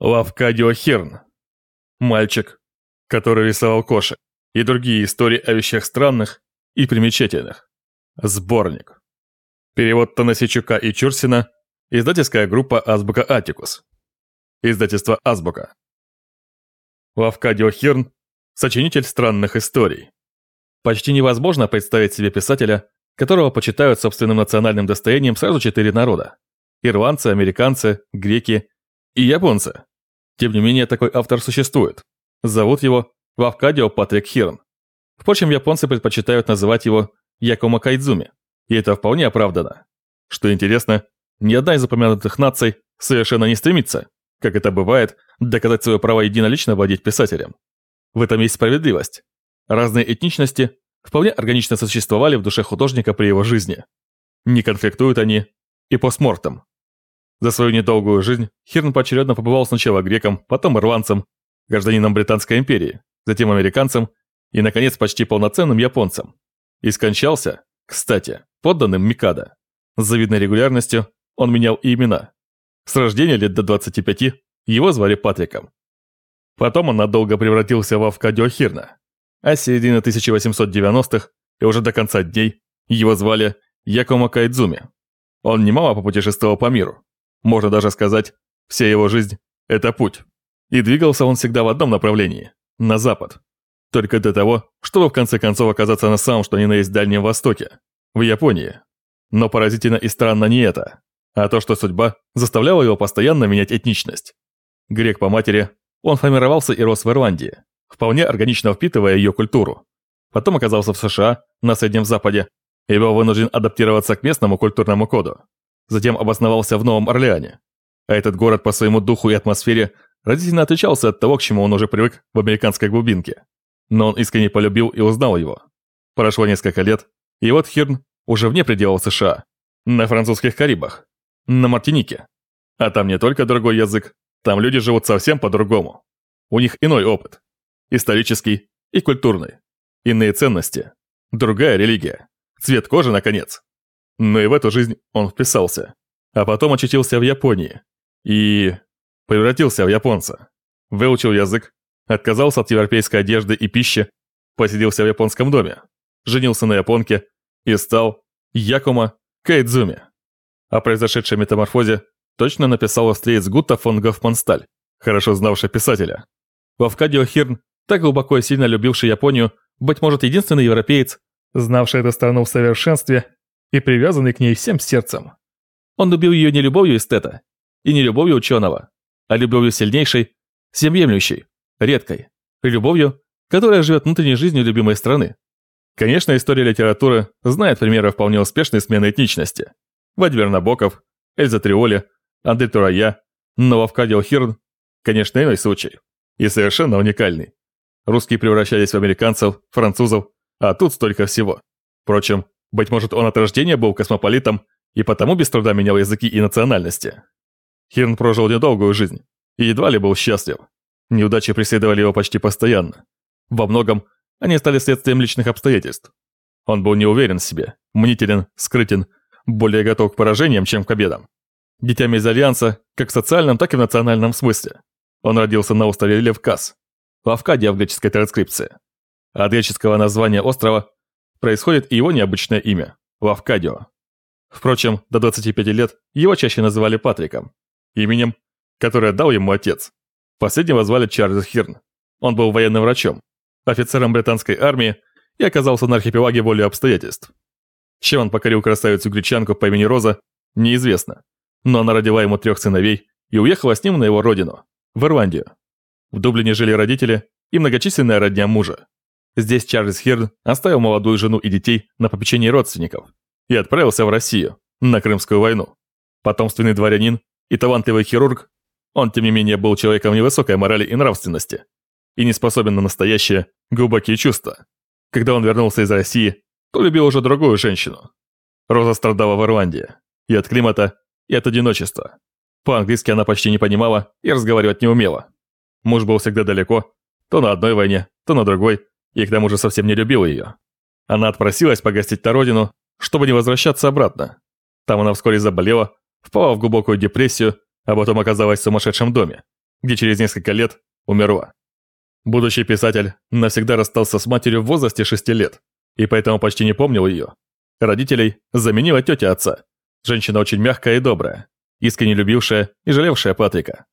Лавкадио Херн. Мальчик, который рисовал кошек и другие истории о вещах странных и примечательных. Сборник. Перевод Танасичука и Чурсина. Издательская группа Азбука Атикус. Издательство Азбука. Лавкадио Хирн – сочинитель странных историй. Почти невозможно представить себе писателя, которого почитают собственным национальным достоянием сразу четыре народа – ирландцы, американцы, греки и японцы. Тем не менее, такой автор существует. Зовут его Лавкадио Патрик Хирн. Впрочем, японцы предпочитают называть его Якома Кайдзуми, и это вполне оправдано. Что интересно, ни одна из упомянутых наций совершенно не стремится, как это бывает, доказать свое право единолично владеть писателем. В этом есть справедливость. Разные этничности вполне органично существовали в душе художника при его жизни. Не конфликтуют они и постмортом. За свою недолгую жизнь Хирн поочередно побывал сначала греком, потом ирландцем, гражданином Британской империи, затем американцем и, наконец, почти полноценным японцем. И скончался, кстати, подданным Микада. С завидной регулярностью он менял и имена. С рождения лет до 25 его звали Патриком. Потом он надолго превратился в Авкадио Хирна, а с середины 1890-х и уже до конца дней его звали Якомо Кайдзуми. Он немало попутешествовал по миру. Можно даже сказать, вся его жизнь – это путь. И двигался он всегда в одном направлении – на запад. Только для того, чтобы в конце концов оказаться на самом что ни на есть Дальнем Востоке, в Японии. Но поразительно и странно не это, а то, что судьба заставляла его постоянно менять этничность. Грек по матери, он формировался и рос в Ирландии, вполне органично впитывая ее культуру. Потом оказался в США, на Среднем Западе, и был вынужден адаптироваться к местному культурному коду. Затем обосновался в Новом Орлеане. А этот город по своему духу и атмосфере разительно отличался от того, к чему он уже привык в американской глубинке. Но он искренне полюбил и узнал его. Прошло несколько лет, и вот Хирн уже вне пределов США, на французских Карибах, на Мартинике. А там не только другой язык, там люди живут совсем по-другому. У них иной опыт. Исторический и культурный. Иные ценности. Другая религия. Цвет кожи, наконец. Но и в эту жизнь он вписался. А потом очутился в Японии. И... превратился в японца. Выучил язык, отказался от европейской одежды и пищи, поселился в японском доме, женился на японке и стал Якума Кайдзуми. О произошедшей метаморфозе точно написал австриец Гутта фон Гофмансталь, хорошо знавший писателя. Лавкадио Хирн, так глубоко и сильно любивший Японию, быть может, единственный европеец, знавший эту страну в совершенстве и привязанный к ней всем сердцем. Он любил ее не любовью эстета и не любовью ученого, а любовью сильнейшей, всеобъемлющей, редкой, любовью, которая живет внутренней жизнью любимой страны. Конечно, история литературы знает примеры вполне успешной смены этничности. Владимир Набоков, Эльза Триоли, Андрей Турая, но Хирн, конечно, иной случай. И совершенно уникальный. Русские превращались в американцев, французов, а тут столько всего. Впрочем, быть может, он от рождения был космополитом и потому без труда менял языки и национальности. Хирн прожил недолгую жизнь и едва ли был счастлив. Неудачи преследовали его почти постоянно. Во многом они стали следствием личных обстоятельств. Он был не уверен в себе, мнителен, скрытен, более готов к поражениям, чем к победам. Дитя мезальянса как в социальном, так и в национальном смысле. Он родился на острове Левкас, Лавкадия в греческой транскрипции. От греческого названия острова происходит и его необычное имя – Лавкадио. Впрочем, до 25 лет его чаще называли Патриком, именем, которое дал ему отец. Последнего звали Чарльз Хирн. Он был военным врачом, офицером британской армии и оказался на архипелаге волей обстоятельств. Чем он покорил красавицу-гречанку по имени Роза, неизвестно но она родила ему трех сыновей и уехала с ним на его родину, в Ирландию. В Дублине жили родители и многочисленная родня мужа. Здесь Чарльз Хирн оставил молодую жену и детей на попечении родственников и отправился в Россию, на Крымскую войну. Потомственный дворянин и талантливый хирург, он, тем не менее, был человеком невысокой морали и нравственности и не способен на настоящие глубокие чувства. Когда он вернулся из России, то любил уже другую женщину. Роза страдала в Ирландии и от климата, и от одиночества. По-английски она почти не понимала и разговаривать не умела. Муж был всегда далеко, то на одной войне, то на другой, и к тому же совсем не любил ее. Она отпросилась погостить на родину, чтобы не возвращаться обратно. Там она вскоре заболела, впала в глубокую депрессию, а потом оказалась в сумасшедшем доме, где через несколько лет умерла. Будущий писатель навсегда расстался с матерью в возрасте 6 лет, и поэтому почти не помнил ее. Родителей заменила тетя отца, женщина очень мягкая и добрая, искренне любившая и жалевшая Патрика.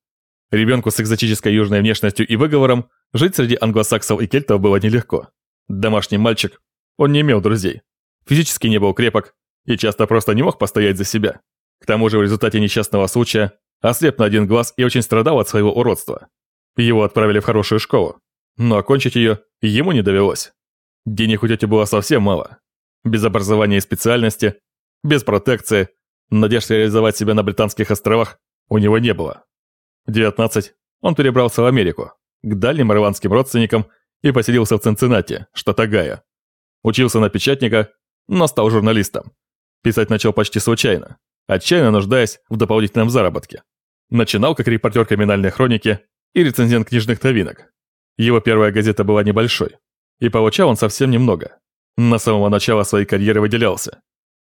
Ребенку с экзотической южной внешностью и выговором жить среди англосаксов и кельтов было нелегко. Домашний мальчик, он не имел друзей, физически не был крепок и часто просто не мог постоять за себя. К тому же в результате несчастного случая ослеп на один глаз и очень страдал от своего уродства. Его отправили в хорошую школу, но окончить ее ему не довелось. Денег у тети было совсем мало. Без образования и специальности, без протекции, надежд реализовать себя на Британских островах у него не было. В 19 он перебрался в Америку, к дальним ирландским родственникам и поселился в Цинциннати, штат Огайо. Учился на печатника, но стал журналистом. Писать начал почти случайно, отчаянно нуждаясь в дополнительном заработке. Начинал как репортер криминальной хроники и рецензент книжных новинок. Его первая газета была небольшой, и получал он совсем немного. На самого начала своей карьеры выделялся.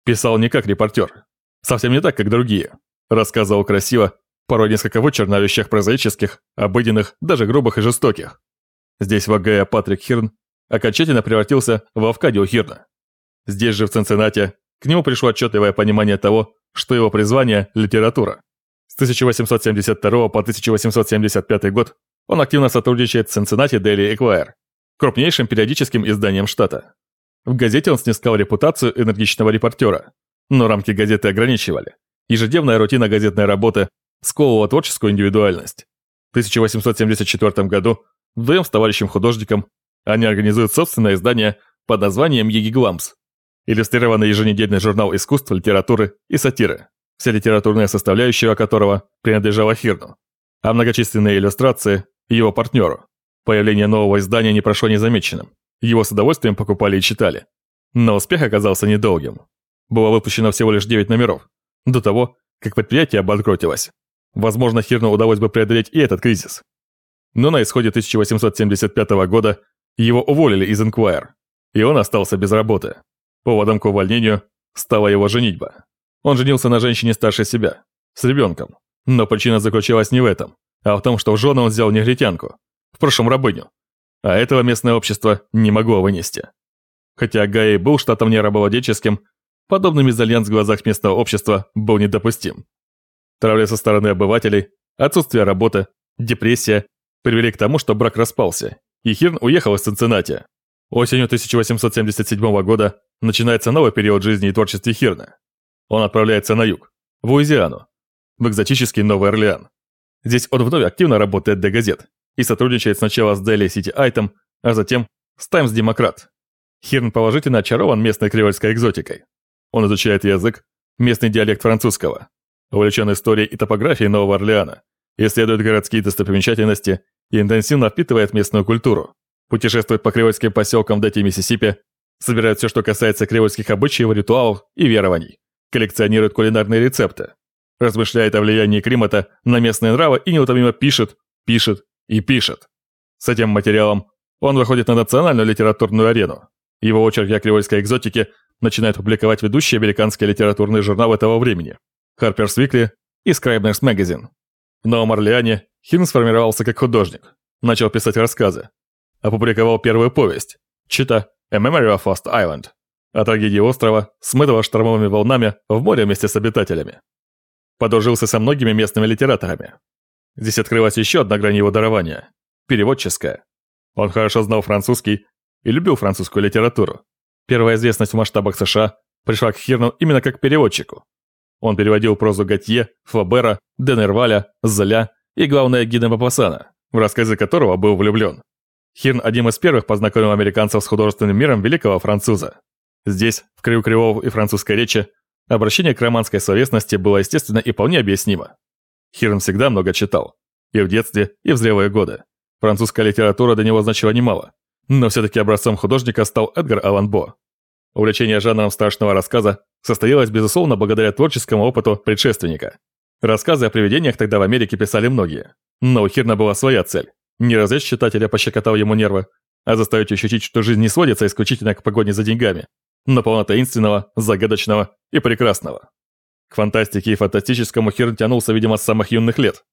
Писал не как репортер, совсем не так, как другие. Рассказывал красиво, порой несколько вычурно о прозаических, обыденных, даже грубых и жестоких. Здесь в АГЭ Патрик Хирн окончательно превратился в Авкадио Хирна. Здесь же, в Цинциннате, к нему пришло отчетливое понимание того, что его призвание – литература. С 1872 по 1875 год он активно сотрудничает с Cincinnati Daily Enquirer, крупнейшим периодическим изданием штата. В газете он снискал репутацию энергичного репортера, но рамки газеты ограничивали. Ежедневная рутина газетной работы сковывала творческую индивидуальность. В 1874 году вдвоем с товарищем художником они организуют собственное издание под названием «Егигламс», иллюстрированный еженедельный журнал искусств, литературы и сатиры, вся литературная составляющая которого принадлежала Хирну, а многочисленные иллюстрации – его партнеру. Появление нового издания не прошло незамеченным. Его с удовольствием покупали и читали. Но успех оказался недолгим. Было выпущено всего лишь 9 номеров, до того, как предприятие обанкротилось. Возможно, Хирну удалось бы преодолеть и этот кризис. Но на исходе 1875 года его уволили из Enquire, и он остался без работы. Поводом к увольнению стала его женитьба. Он женился на женщине старше себя, с ребенком. Но причина заключалась не в этом, а в том, что в жену он взял негритянку, в прошлом рабыню. А этого местное общество не могло вынести. Хотя Гай был штатом нерабовладельческим, подобный мезальянс в глазах местного общества был недопустим. Травля со стороны обывателей, отсутствие работы, депрессия привели к тому, что брак распался, и Хирн уехал из Цинциннати. Осенью 1877 года начинается новый период жизни и творчества Хирна. Он отправляется на юг, в Луизиану, в экзотический Новый Орлеан. Здесь он вновь активно работает для газет и сотрудничает сначала с Daily City Item, а затем с Times Democrat. Хирн положительно очарован местной креольской экзотикой. Он изучает язык, местный диалект французского, увлечен историей и топографией Нового Орлеана, исследует городские достопримечательности и интенсивно впитывает местную культуру. Путешествует по креольским поселкам в Дете Миссисипи, собирает все, что касается креольских обычаев, ритуалов и верований, коллекционирует кулинарные рецепты, размышляет о влиянии климата на местные нравы и неутомимо пишет, пишет и пишет. С этим материалом он выходит на национальную литературную арену. Его очерки о креольской экзотике начинают публиковать ведущие американские литературные журналы этого времени Harper's Weekly и Scribner's Magazine. В Новом Орлеане Хин сформировался как художник, начал писать рассказы, опубликовал первую повесть, чита «A Memory of Lost Island», о трагедии острова, смытого штормовыми волнами в море вместе с обитателями. Подружился со многими местными литераторами. Здесь открылась еще одна грань его дарования – переводческая. Он хорошо знал французский и любил французскую литературу. Первая известность в масштабах США пришла к Хирну именно как переводчику. Он переводил прозу Готье, Флабера, Денерваля, Золя и, главное, Гида Мапассана, в рассказы которого был влюблен. Хирн одним из первых познакомил американцев с художественным миром великого француза. Здесь, в краю кривого и французской речи, обращение к романской словесности было естественно и вполне объяснимо. Хирн всегда много читал. И в детстве, и в зрелые годы. Французская литература до него значила немало. Но все-таки образцом художника стал Эдгар Аллан Бо. Увлечение жанром страшного рассказа состоялось, безусловно, благодаря творческому опыту предшественника. Рассказы о привидениях тогда в Америке писали многие. Но у Хирна была своя цель не развлечь читателя, пощекотал ему нервы, а заставить ощутить, что жизнь не сводится исключительно к погоне за деньгами, но полно таинственного, загадочного и прекрасного. К фантастике и фантастическому Хирн тянулся, видимо, с самых юных лет.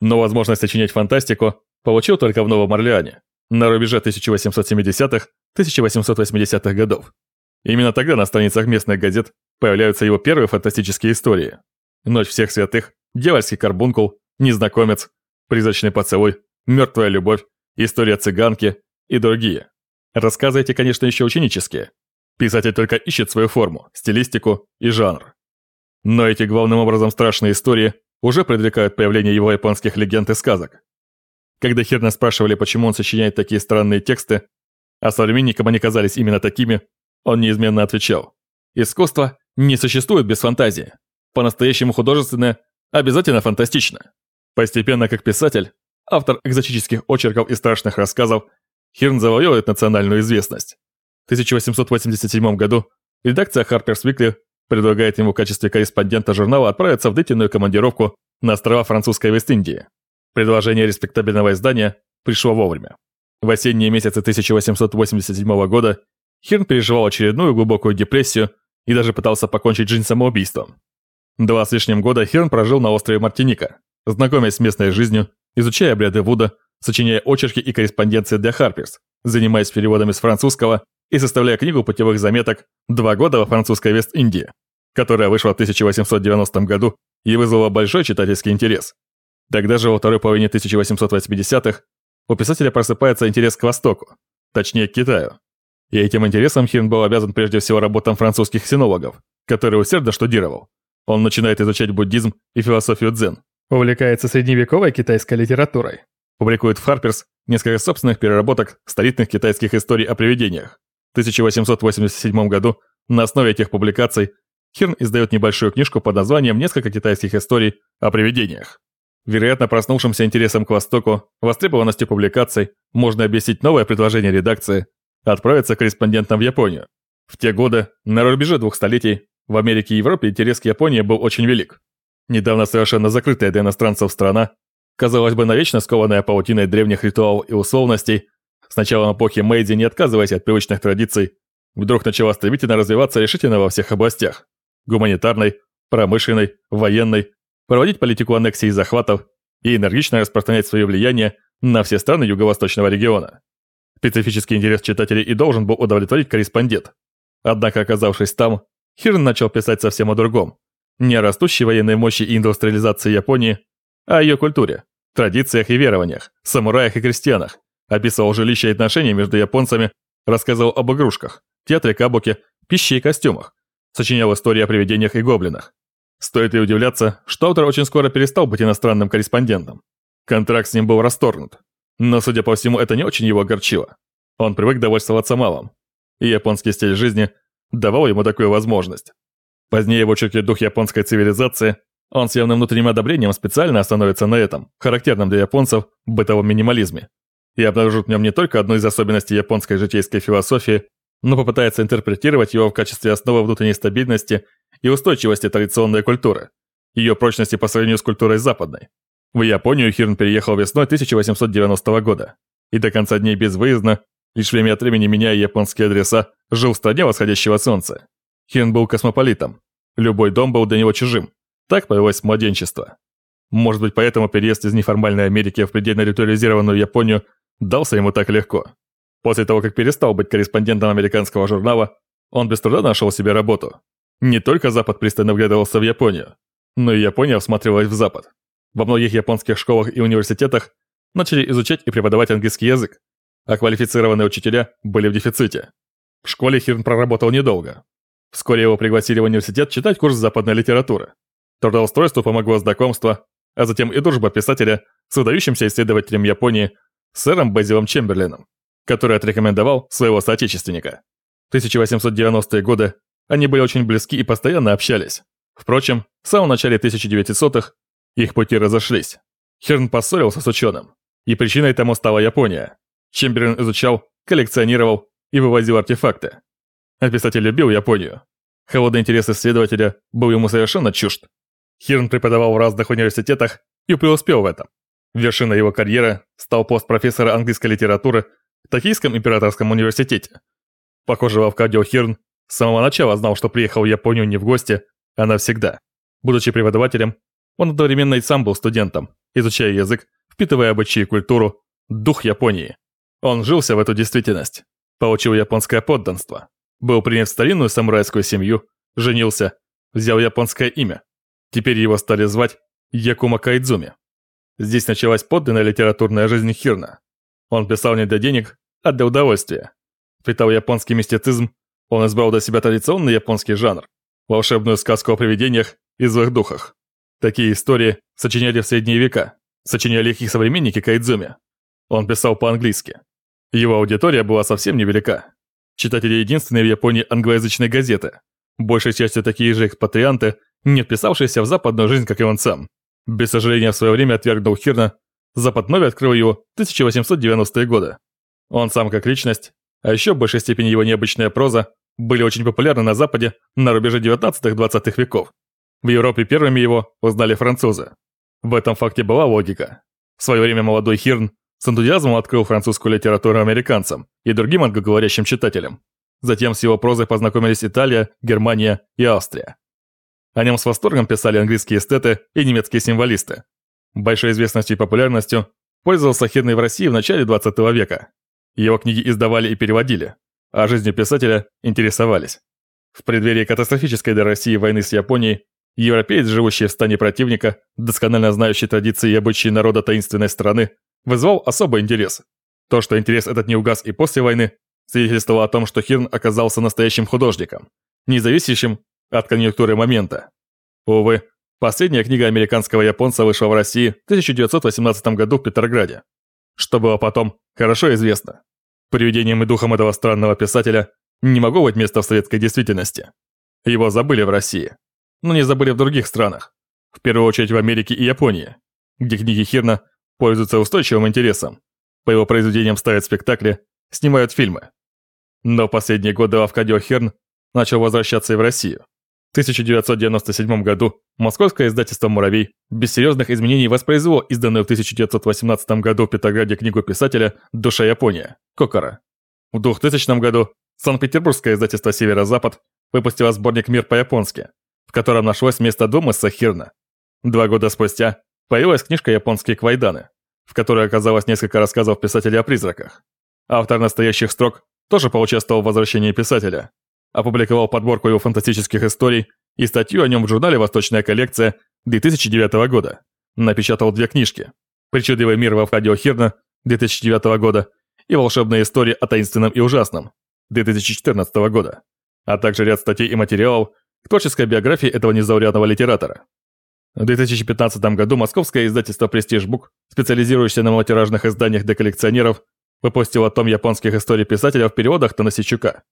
Но возможность сочинять фантастику получил только в Новом Орлеане, на рубеже 1870-1880-х годов. Именно тогда на страницах местных газет появляются его первые фантастические истории. «Ночь всех святых», «Дьявольский карбункул», «Незнакомец», «Призрачный поцелуй», «Мертвая любовь», «История цыганки» и другие. Рассказы эти, конечно, еще ученические. Писатель только ищет свою форму, стилистику и жанр. Но эти главным образом страшные истории уже предвлекают появление его японских легенд и сказок. Когда Хирна спрашивали, почему он сочиняет такие странные тексты, а современникам они казались именно такими, он неизменно отвечал. Искусство не существует без фантазии. По-настоящему художественное обязательно фантастично. Постепенно, как писатель, автор экзотических очерков и страшных рассказов, Хирн завоевывает национальную известность. В 1887 году редакция Harper's Weekly предлагает ему в качестве корреспондента журнала отправиться в длительную командировку на острова французской Вест-Индии. Предложение респектабельного издания пришло вовремя. В осенние месяцы 1887 года Хирн переживал очередную глубокую депрессию и даже пытался покончить жизнь самоубийством. Два с лишним года Хирн прожил на острове Мартиника, знакомясь с местной жизнью, изучая обряды Вуда, сочиняя очерки и корреспонденции для Харперс, занимаясь переводами с французского и составляя книгу путевых заметок «Два года во французской Вест-Индии», которая вышла в 1890 году и вызвала большой читательский интерес. Тогда же во второй половине 1880-х у писателя просыпается интерес к Востоку, точнее к Китаю. И этим интересом Хирн был обязан прежде всего работам французских синологов, которые усердно штудировал. Он начинает изучать буддизм и философию дзен. Увлекается средневековой китайской литературой. Публикует в Харперс несколько собственных переработок столетних китайских историй о привидениях. В 1887 году на основе этих публикаций Хирн издает небольшую книжку под названием «Несколько китайских историй о привидениях». Вероятно, проснувшимся интересом к Востоку, востребованностью публикаций, можно объяснить новое предложение редакции отправиться корреспондентом в Японию. В те годы, на рубеже двух столетий, в Америке и Европе интерес к Японии был очень велик. Недавно совершенно закрытая для иностранцев страна, казалось бы, навечно скованная паутиной древних ритуалов и условностей, с началом эпохи Мэйдзи, не отказываясь от привычных традиций, вдруг начала стремительно развиваться решительно во всех областях – гуманитарной, промышленной, военной, проводить политику аннексии и захватов и энергично распространять свое влияние на все страны Юго-Восточного региона. Специфический интерес читателей и должен был удовлетворить корреспондент. Однако, оказавшись там, Хирн начал писать совсем о другом. Не о растущей военной мощи и индустриализации Японии, а о ее культуре, традициях и верованиях, самураях и крестьянах, описывал жилища и отношения между японцами, рассказывал об игрушках, театре кабуке, пище и костюмах, сочинял истории о привидениях и гоблинах. Стоит ли удивляться, что автор очень скоро перестал быть иностранным корреспондентом. Контракт с ним был расторгнут. Но, судя по всему, это не очень его огорчило. Он привык довольствоваться малым. И японский стиль жизни давал ему такую возможность. Позднее в очерке «Дух японской цивилизации» он с явным внутренним одобрением специально остановится на этом, характерном для японцев, бытовом минимализме и обнаружит в нем не только одну из особенностей японской житейской философии, но попытается интерпретировать его в качестве основы внутренней стабильности и устойчивости традиционной культуры, ее прочности по сравнению с культурой западной. В Японию Хирн переехал весной 1890 года и до конца дней безвыездно, лишь время от времени меняя японские адреса, жил в стране восходящего солнца. Хирн был космополитом. Любой дом был для него чужим. Так появилось младенчество. Может быть, поэтому переезд из неформальной Америки в предельно ритуализированную Японию дался ему так легко. После того, как перестал быть корреспондентом американского журнала, он без труда нашел себе работу. Не только Запад пристально вглядывался в Японию, но и Япония всматривалась в Запад. Во многих японских школах и университетах начали изучать и преподавать английский язык, а квалифицированные учителя были в дефиците. В школе Хирн проработал недолго. Вскоре его пригласили в университет читать курс западной литературы. Трудоустройству помогло знакомство, а затем и дружба писателя с выдающимся исследователем Японии сэром Безилом Чемберлином, который отрекомендовал своего соотечественника. В 1890-е годы они были очень близки и постоянно общались. Впрочем, в самом начале 1900-х их пути разошлись. Херн поссорился с ученым, и причиной тому стала Япония. Чемберлин изучал, коллекционировал и вывозил артефакты. А писатель любил Японию. Холодный интерес исследователя был ему совершенно чужд. Хирн преподавал в разных университетах и преуспел в этом. Вершиной его карьеры стал пост профессора английской литературы в Токийском императорском университете. Похоже, Вавкадио Хирн с самого начала знал, что приехал в Японию не в гости, а навсегда. Будучи преподавателем, Он одновременно и сам был студентом, изучая язык, впитывая обычаи и культуру, дух Японии. Он жился в эту действительность, получил японское подданство, был принят в старинную самурайскую семью, женился, взял японское имя. Теперь его стали звать Якума Кайдзуми. Здесь началась подлинная литературная жизнь Хирна. Он писал не для денег, а для удовольствия. Впитал японский мистицизм, он избрал для себя традиционный японский жанр, волшебную сказку о привидениях и злых духах. Такие истории сочиняли в средние века, сочиняли их и современники Кайдзуми. Он писал по-английски. Его аудитория была совсем невелика. Читатели единственной в Японии англоязычной газеты. Большей частью такие же экспатрианты, не вписавшиеся в западную жизнь, как и он сам. Без сожаления, в свое время отвергнул Хирна, Запад вновь открыл его в 1890-е годы. Он сам как личность, а еще в большей степени его необычная проза, были очень популярны на Западе на рубеже 19-20 веков. В Европе первыми его узнали французы. В этом факте была логика. В свое время молодой Хирн с энтузиазмом открыл французскую литературу американцам и другим англоговорящим читателям. Затем с его прозой познакомились Италия, Германия и Австрия. О нем с восторгом писали английские эстеты и немецкие символисты. Большой известностью и популярностью пользовался Хирный в России в начале 20 века. Его книги издавали и переводили, а жизнью писателя интересовались. В преддверии катастрофической для России войны с Японией, европеец, живущий в стане противника, досконально знающий традиции и обычаи народа таинственной страны, вызвал особый интерес. То, что интерес этот не угас и после войны, свидетельствовало о том, что Хирн оказался настоящим художником, не зависящим от конъюнктуры момента. Увы, последняя книга американского японца вышла в России в 1918 году в Петрограде. Что было потом, хорошо известно. Привидением и духом этого странного писателя не могло быть места в советской действительности. Его забыли в России, но не забыли в других странах, в первую очередь в Америке и Японии, где книги Хирна пользуются устойчивым интересом. По его произведениям ставят спектакли, снимают фильмы. Но последние годы Лавкадио Херн начал возвращаться и в Россию. В 1997 году московское издательство «Муравей» без серьезных изменений воспроизвело изданную в 1918 году в Петрограде книгу писателя «Душа Япония» Кокора. В 2000 году Санкт-Петербургское издательство «Северо-Запад» выпустило сборник «Мир по-японски», в котором нашлось место дома Сахирна. Два года спустя появилась книжка «Японские квайданы», в которой оказалось несколько рассказов писателя о призраках. Автор настоящих строк тоже поучаствовал в возвращении писателя. Опубликовал подборку его фантастических историй и статью о нем в журнале «Восточная коллекция» 2009 года. Напечатал две книжки «Причудливый мир во Входе Хирна» 2009 года и «Волшебная история о таинственном и ужасном» 2014 года, а также ряд статей и материалов к творческой биографии этого незаурядного литератора. В 2015 году московское издательство «Престиж Бук», специализирующееся на малотиражных изданиях для коллекционеров, выпустило том японских историй писателя в переводах Танасичука.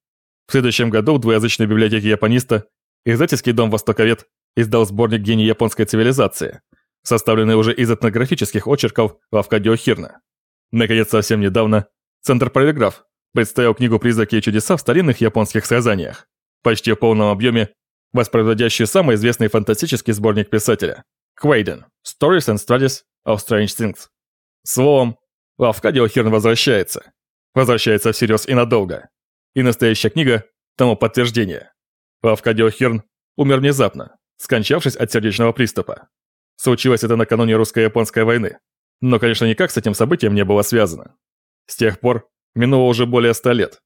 В следующем году в двуязычной библиотеке япониста издательский дом «Востоковед» издал сборник «Гений японской цивилизации», составленный уже из этнографических очерков Лавкадио Хирна. Наконец, совсем недавно Центр Полиграф представил книгу «Призраки и чудеса в старинных японских сказаниях», почти в полном объеме воспроизводящую самый известный фантастический сборник писателя Quaden – Stories and Studies of Strange Things. Словом, Лавкадио Хирн возвращается. Возвращается всерьез и надолго. И настоящая книга – тому подтверждение. Лавкадио Хирн умер внезапно, скончавшись от сердечного приступа. Случилось это накануне русско-японской войны. Но, конечно, никак с этим событием не было связано. С тех пор минуло уже более ста лет.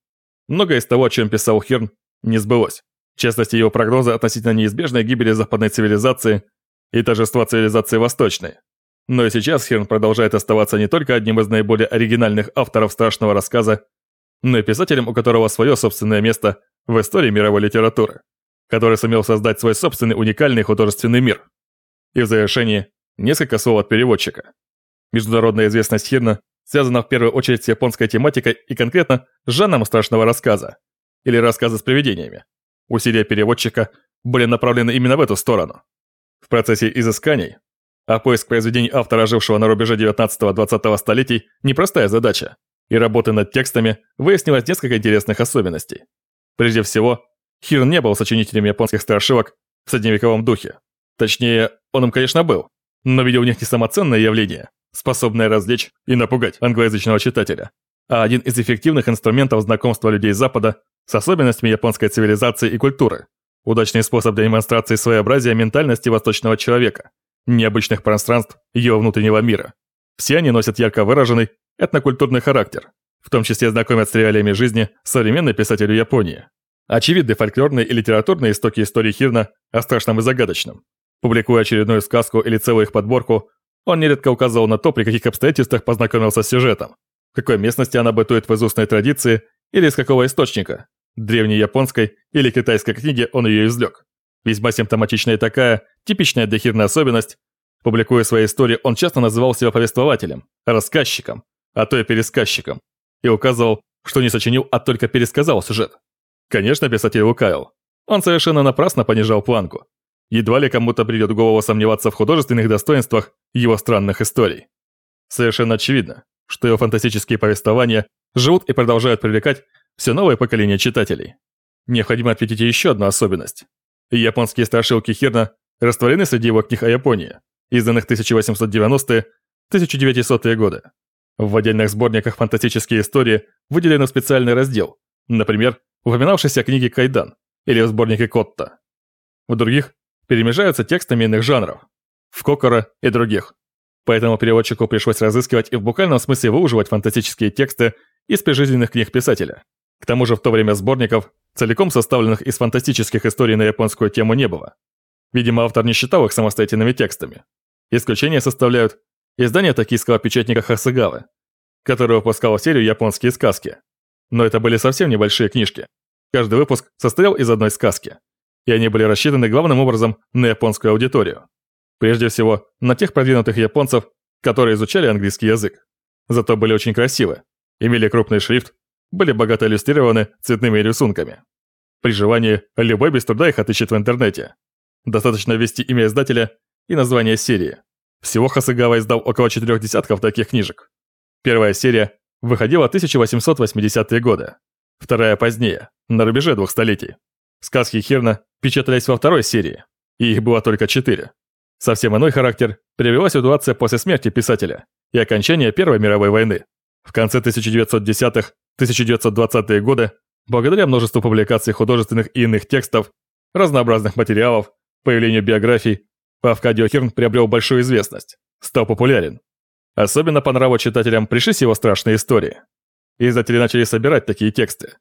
Многое из того, о чем писал Хирн, не сбылось. Частности, его прогнозы относительно неизбежной гибели западной цивилизации и торжества цивилизации восточной. Но и сейчас Херн продолжает оставаться не только одним из наиболее оригинальных авторов страшного рассказа, но и писателем, у которого свое собственное место в истории мировой литературы, который сумел создать свой собственный уникальный художественный мир. И в завершении несколько слов от переводчика. Международная известность Хирна связана в первую очередь с японской тематикой и конкретно с жанром страшного рассказа, или рассказа с привидениями. Усилия переводчика были направлены именно в эту сторону. В процессе изысканий, а поиск произведений автора, жившего на рубеже 19-20 столетий, непростая задача, и работы над текстами выяснилось несколько интересных особенностей. Прежде всего, Хирн не был сочинителем японских страшилок в средневековом духе. Точнее, он им, конечно, был, но видел в них не самоценное явление, способное развлечь и напугать англоязычного читателя, а один из эффективных инструментов знакомства людей Запада с особенностями японской цивилизации и культуры, удачный способ демонстрации своеобразия ментальности восточного человека, необычных пространств его внутреннего мира. Все они носят ярко выраженный этнокультурный характер, в том числе знакомят с реалиями жизни современной писателю Японии. Очевидны фольклорные и литературные истоки истории Хирна о страшном и загадочном. Публикуя очередную сказку или целую их подборку, он нередко указывал на то, при каких обстоятельствах познакомился с сюжетом, в какой местности она бытует в изустной традиции или из какого источника, древней японской или китайской книги он ее извлек. Весьма симптоматичная такая, типичная для Хирна особенность, публикуя свои истории, он часто называл себя повествователем, рассказчиком, а то и пересказчиком, и указывал, что не сочинил, а только пересказал сюжет. Конечно, писатель лукавил. Он совершенно напрасно понижал планку. Едва ли кому-то придет в голову сомневаться в художественных достоинствах его странных историй. Совершенно очевидно, что его фантастические повествования живут и продолжают привлекать все новое поколение читателей. Необходимо отметить еще одну особенность. Японские страшилки Хирна растворены среди его книг о Японии, изданных 1890-1900-е годы. В отдельных сборниках фантастические истории выделен специальный раздел, например, упоминавшийся о книге Кайдан или в сборнике Котта. В других перемежаются текстами иных жанров, в Кокора и других. Поэтому переводчику пришлось разыскивать и в буквальном смысле выуживать фантастические тексты из прижизненных книг писателя. К тому же в то время сборников, целиком составленных из фантастических историй на японскую тему, не было. Видимо, автор не считал их самостоятельными текстами. Исключение составляют издания токийского печатника Хасыгавы, который выпускал серию «Японские сказки». Но это были совсем небольшие книжки. Каждый выпуск состоял из одной сказки, и они были рассчитаны главным образом на японскую аудиторию. Прежде всего, на тех продвинутых японцев, которые изучали английский язык. Зато были очень красивы, имели крупный шрифт, были богато иллюстрированы цветными рисунками. При желании любой без труда их отыщет в интернете. Достаточно ввести имя издателя и название серии. Всего Хасыгава издал около четырех десятков таких книжек. Первая серия выходила в 1880-е годы, вторая позднее, на рубеже двух столетий. Сказки Хирна печатались во второй серии, и их было только четыре. Совсем иной характер привела ситуация после смерти писателя и окончания Первой мировой войны. В конце 1910-1920-е годы, благодаря множеству публикаций художественных и иных текстов, разнообразных материалов, появлению биографий, Павкадио Хирн приобрел большую известность, стал популярен. Особенно по нраву читателям пришлись его страшные истории. Издатели начали собирать такие тексты.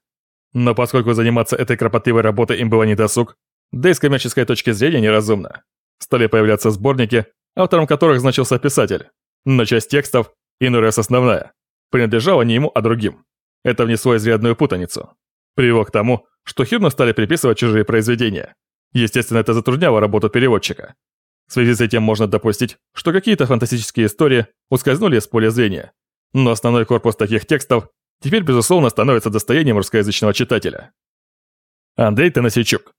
Но поскольку заниматься этой кропотливой работой им было недосуг, да и с коммерческой точки зрения неразумно, стали появляться сборники, автором которых значился писатель, но часть текстов, иной раз основная, принадлежала не ему, а другим. Это внесло изрядную путаницу. Привело к тому, что Хирну стали приписывать чужие произведения. Естественно, это затрудняло работу переводчика. В связи с этим можно допустить, что какие-то фантастические истории ускользнули из поля зрения. Но основной корпус таких текстов теперь, безусловно, становится достоянием русскоязычного читателя. Андрей Танасичук